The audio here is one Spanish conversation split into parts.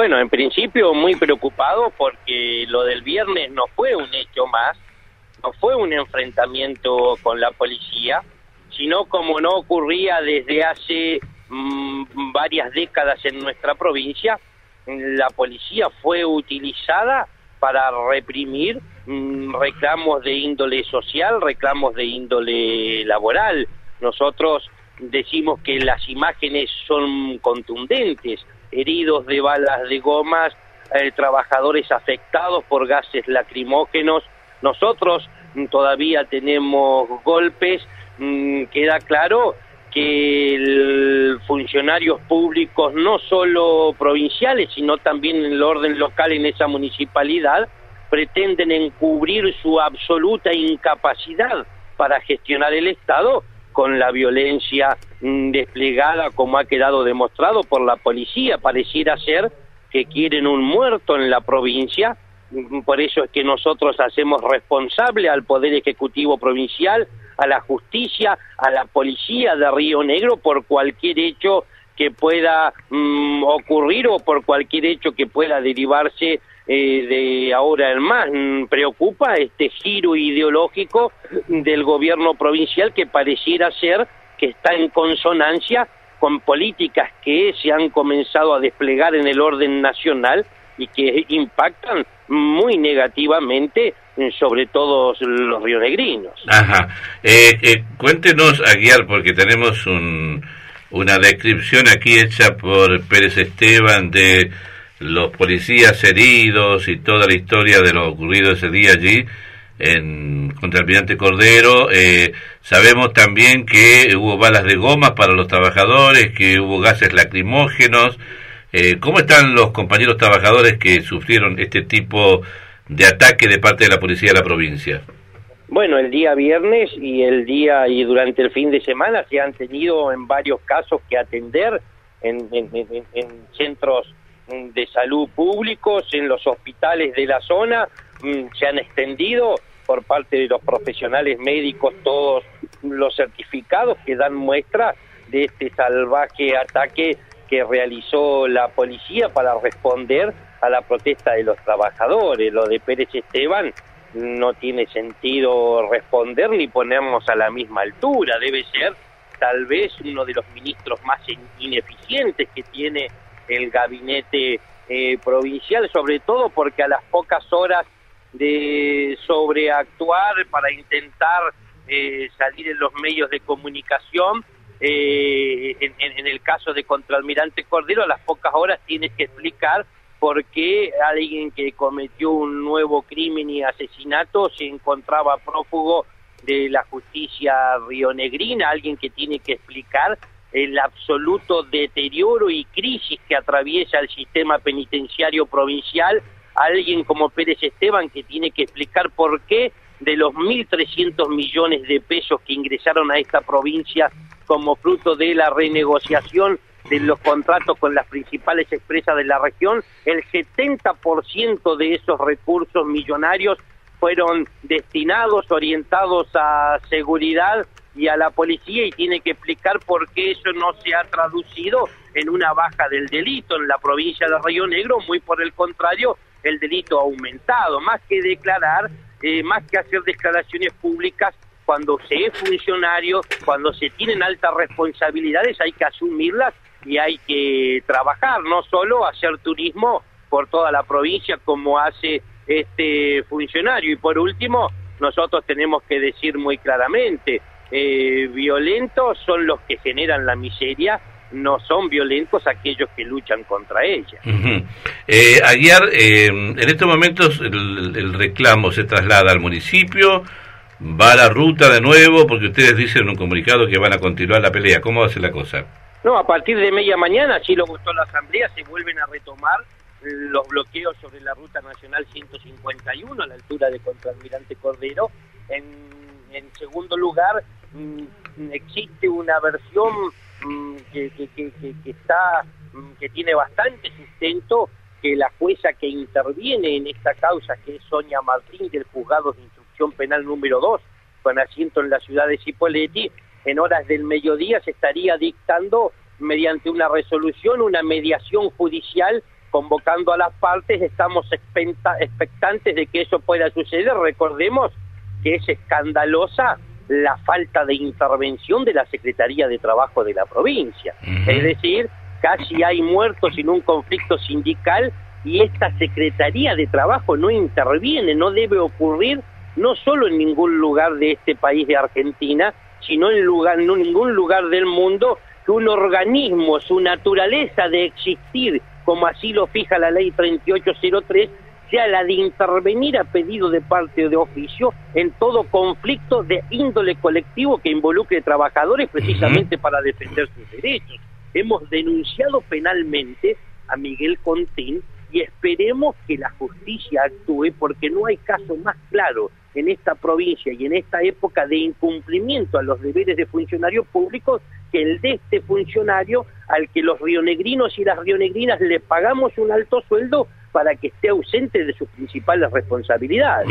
Bueno, en principio muy preocupado porque lo del viernes no fue un hecho más, no fue un enfrentamiento con la policía, sino como no ocurría desde hace mm, varias décadas en nuestra provincia, la policía fue utilizada para reprimir mm, reclamos de índole social, reclamos de índole laboral. Nosotros decimos que las imágenes son contundentes, heridos de balas de gomas, eh, trabajadores afectados por gases lacrimógenos. Nosotros mm, todavía tenemos golpes, mm, queda claro que funcionarios públicos, no solo provinciales, sino también en el orden local en esa municipalidad, pretenden encubrir su absoluta incapacidad para gestionar el Estado con la violencia mm, desplegada como ha quedado demostrado por la policía. Pareciera ser que quieren un muerto en la provincia, mm, por eso es que nosotros hacemos responsable al Poder Ejecutivo Provincial, a la justicia, a la policía de Río Negro por cualquier hecho que pueda mm, ocurrir o por cualquier hecho que pueda derivarse eh, de ahora en más. Mm, preocupa este giro ideológico del gobierno provincial que pareciera ser que está en consonancia con políticas que se han comenzado a desplegar en el orden nacional y que impactan muy negativamente sobre todos los rionegrinos. Ajá. Eh, eh, cuéntenos, Aguiar, porque tenemos un, una descripción aquí hecha por Pérez Esteban de los policías heridos y toda la historia de lo ocurrido ese día allí en contra el almirante Cordero. Eh, sabemos también que hubo balas de goma para los trabajadores, que hubo gases lacrimógenos. Eh, ¿Cómo están los compañeros trabajadores que sufrieron este tipo de ataque de parte de la policía de la provincia? Bueno, el día viernes y el día y durante el fin de semana se han tenido en varios casos que atender en, en, centros de salud públicos, en los hospitales de la zona, mm, se han extendido por parte de los profesionales médicos todos los certificados que dan muestra de este salvaje ataque que realizó la policía para responder a la protesta de los trabajadores. Lo de Pérez Esteban no tiene sentido responder ni ponernos a la misma altura. Debe ser tal vez uno de los ministros más ineficientes que tiene el gabinete eh, provincial, sobre todo porque a las pocas horas de sobreactuar para intentar eh, salir en los medios de comunicación, eh, en, el caso de Contralmirante Cordero, a las pocas horas tienes que explicar por qué alguien que cometió un nuevo crimen y asesinato se encontraba prófugo de la justicia rionegrina, alguien que tiene que explicar el absoluto deterioro y crisis que atraviesa el sistema penitenciario provincial, alguien como Pérez Esteban que tiene que explicar por qué de los 1.300 millones de pesos que ingresaron a esta provincia como fruto de la renegociación de los contratos con las principales empresas de la región, el 70% de esos recursos millonarios fueron destinados, orientados a seguridad y a la policía y tiene que explicar por qué eso no se ha traducido en una baja del delito en la provincia de Río Negro, muy por el contrario, el delito ha aumentado, más que declarar, eh, más que hacer declaraciones públicas, cuando se es funcionario, cuando se tienen altas responsabilidades, hay que asumirlas y hay que trabajar, no solo hacer turismo por toda la provincia como hace este funcionario. Y por último, nosotros tenemos que decir muy claramente, eh, violentos son los que generan la miseria, no son violentos aquellos que luchan contra ella. eh, Aguiar, eh, en estos momentos el, el, reclamo se traslada al municipio, va a la ruta de nuevo, porque ustedes dicen en un comunicado que van a continuar la pelea. ¿Cómo va a ser la cosa? No, a partir de media mañana, si lo gustó la Asamblea, se vuelven a retomar los bloqueos sobre la Ruta Nacional 151 a la altura de Contralmirante Cordero. En, en segundo lugar, existe una versión mm, que, que, que, está mm, que tiene bastante sustento que la jueza que interviene en esta causa, que es Sonia Martín del Juzgado de Instrucción Penal número 2, con asiento en la ciudad de Cipolletti, en horas del mediodía se estaría dictando mediante una resolución, una mediación judicial convocando a las partes, estamos expectantes de que eso pueda suceder. Recordemos que es escandalosa la falta de intervención de la Secretaría de Trabajo de la provincia. Es decir, casi hay muertos en un conflicto sindical y esta Secretaría de Trabajo no interviene, no debe ocurrir no solo en ningún lugar de este país de Argentina, sino en, lugar, en ningún lugar del mundo que un organismo, su naturaleza de existir, como así lo fija la ley 3803, sea la de intervenir a pedido de parte de oficio en todo conflicto de índole colectivo que involucre trabajadores precisamente para defender sus derechos. Hemos denunciado penalmente a Miguel Contín y esperemos que la justicia actúe porque no hay caso más claro en esta provincia y en esta época de incumplimiento a los deberes de funcionarios públicos que el de este funcionario al que los rionegrinos y las rionegrinas le pagamos un alto sueldo para que esté ausente de sus principales responsabilidades.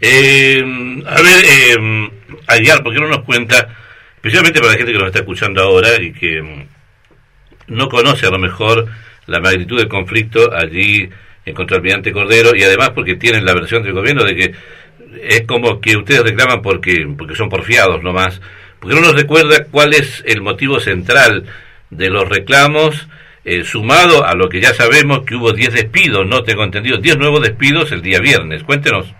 eh, a ver, eh, Aguiar, ¿por qué no nos cuenta, especialmente para la gente que nos está escuchando ahora y que mm, no conoce a lo mejor la magnitud del conflicto allí en contra Almirante Cordero y además porque tienen la versión del gobierno de que es como que ustedes reclaman porque, porque son porfiados nomás. porque no nos recuerda cuál es el motivo central de los reclamos eh, sumado a lo que ya sabemos que hubo 10 despidos, no tengo entendido, 10 nuevos despidos el día viernes. Cuéntenos.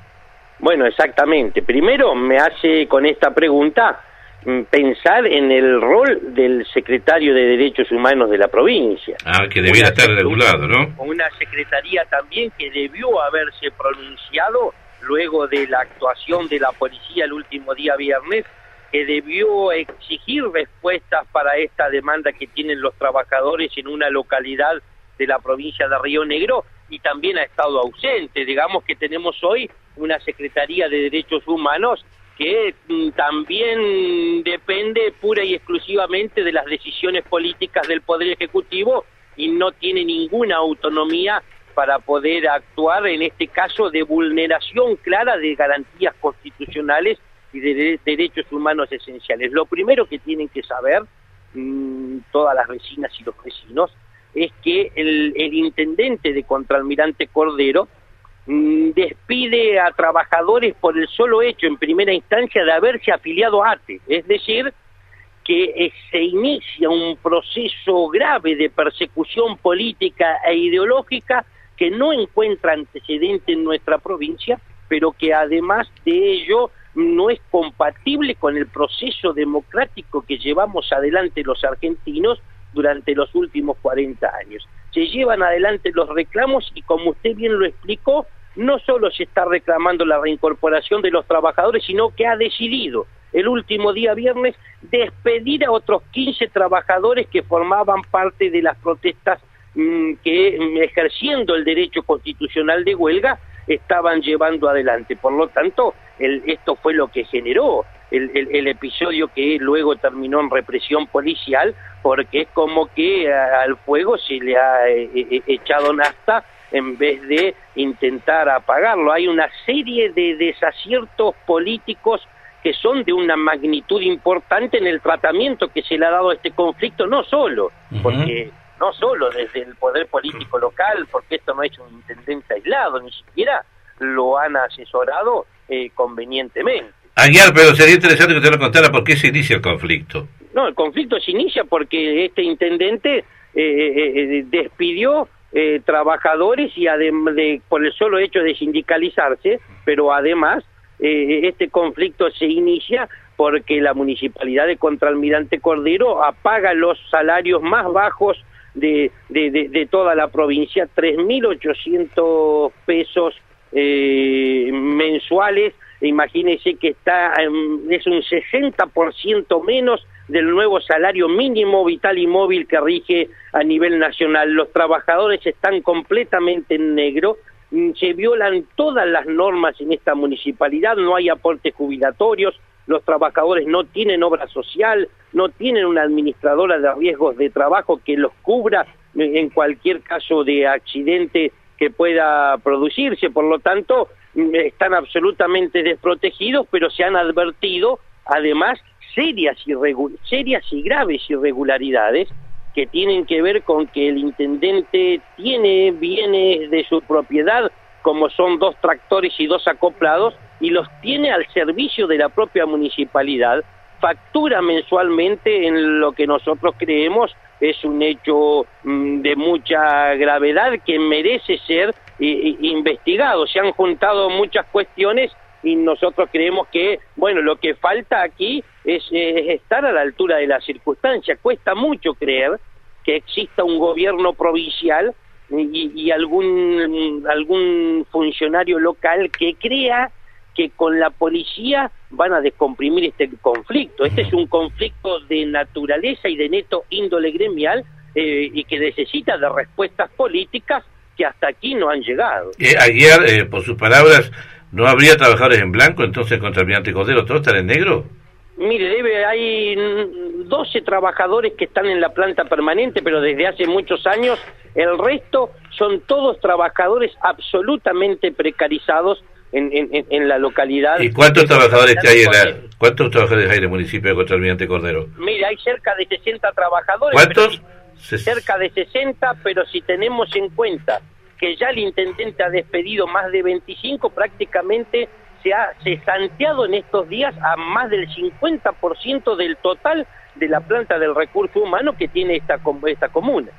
Bueno, exactamente. Primero me hace con esta pregunta mm, pensar en el rol del secretario de Derechos Humanos de la provincia. Ah, que debiera estar regulado, ¿no? Una secretaría también que debió haberse pronunciado luego de la actuación de la policía el último día viernes que debió exigir respuestas para esta demanda que tienen los trabajadores en una localidad de la provincia de Río Negro y también ha estado ausente. Digamos que tenemos hoy una Secretaría de Derechos Humanos que mm, también depende pura y exclusivamente de las decisiones políticas del Poder Ejecutivo y no tiene ninguna autonomía para poder actuar en este caso de vulneración clara de garantías constitucionales y de derechos humanos esenciales. Lo primero que tienen que saber mm, todas las vecinas y los vecinos es que el, intendente de Contralmirante Cordero mm, despide a trabajadores por el solo hecho en primera instancia de haberse afiliado a ATE, es decir, que se inicia un proceso grave de persecución política e ideológica que no encuentra antecedente en nuestra provincia, pero que además de ello no es compatible con el proceso democrático que llevamos adelante los argentinos durante los últimos 40 años. Se llevan adelante los reclamos y como usted bien lo explicó, no solo se está reclamando la reincorporación de los trabajadores, sino que ha decidido el último día viernes despedir a otros 15 trabajadores que formaban parte de las protestas mm, que mm, ejerciendo el derecho constitucional de huelga estaban llevando adelante. Por lo tanto, el, esto fue lo que generó el, el, episodio que luego terminó en represión policial, porque es como que al fuego se le ha eh, eh, echado nafta en vez de intentar apagarlo. Hay una serie de desaciertos políticos que son de una magnitud importante en el tratamiento que se le ha dado a este conflicto, no solo, porque no solo desde el poder político local, porque esto no es un intendente aislado, ni siquiera lo han asesorado eh, convenientemente. Aguiar, pero sería interesante que usted nos contara por qué se inicia el conflicto. No, el conflicto se inicia porque este intendente eh, eh, despidió trabajadores y de, por el solo hecho de sindicalizarse, pero además este conflicto se inicia porque la municipalidad de Contralmirante Cordero apaga los salarios más bajos de, de, toda la provincia, 3.800 pesos eh, mensuales, imagínense que está es un 60% menos del nuevo salario mínimo vital y móvil que rige a nivel nacional. Los trabajadores están completamente en negro, mm, se violan todas las normas en esta municipalidad, no hay aportes jubilatorios, los trabajadores no tienen obra social, no tienen una administradora de riesgos de trabajo que los cubra en cualquier caso de accidente que pueda producirse. Por lo tanto, están absolutamente desprotegidos, pero se han advertido además serias, serias y graves irregularidades que tienen que ver con que el intendente tiene bienes de su propiedad, como son dos tractores y dos acoplados, y los tiene al servicio de la propia municipalidad, factura mensualmente en lo que nosotros creemos es un hecho mm, de mucha gravedad que merece ser investigado. Se han juntado muchas cuestiones y nosotros creemos que, bueno, lo que falta aquí es, estar a la altura de la circunstancia. Cuesta mucho creer que exista un gobierno provincial y, y algún, algún funcionario local que crea que con la policía van a descomprimir este conflicto. Este es un conflicto de naturaleza y de neto índole gremial eh, y que necesita de respuestas políticas que hasta aquí no han llegado. Eh, Aguiar, eh, por sus palabras, ¿no habría trabajadores en blanco entonces contra el Cordero? ¿Todos están en negro? Mire, debe, hay 12 trabajadores que están en la planta permanente, pero desde hace muchos años el resto son todos trabajadores absolutamente precarizados en, la localidad. ¿Y cuántos trabajadores hay en la, cuántos trabajadores hay en el municipio de Contra Cordero? Mira, hay cerca de 60 trabajadores. ¿Cuántos? cerca de 60, pero si tenemos en cuenta que ya el intendente ha despedido más de 25, prácticamente se ha cesanteado en estos días a más del 50% del total de la planta del recurso humano que tiene esta, esta comuna.